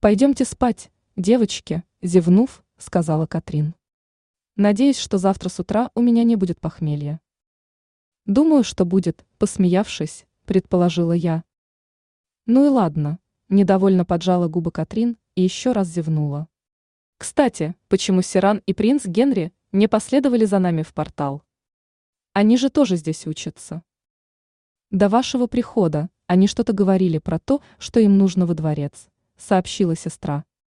Пойдемте спать, девочки, зевнув, сказала Катрин. Надеюсь, что завтра с утра у меня не будет похмелья. Думаю, что будет, посмеявшись, предположила я. Ну и ладно, недовольно поджала губы Катрин и еще раз зевнула. Кстати, почему Сиран и принц Генри не последовали за нами в портал? Они же тоже здесь учатся. До вашего прихода они что-то говорили про то, что им нужно во дворец, сообщила сестра.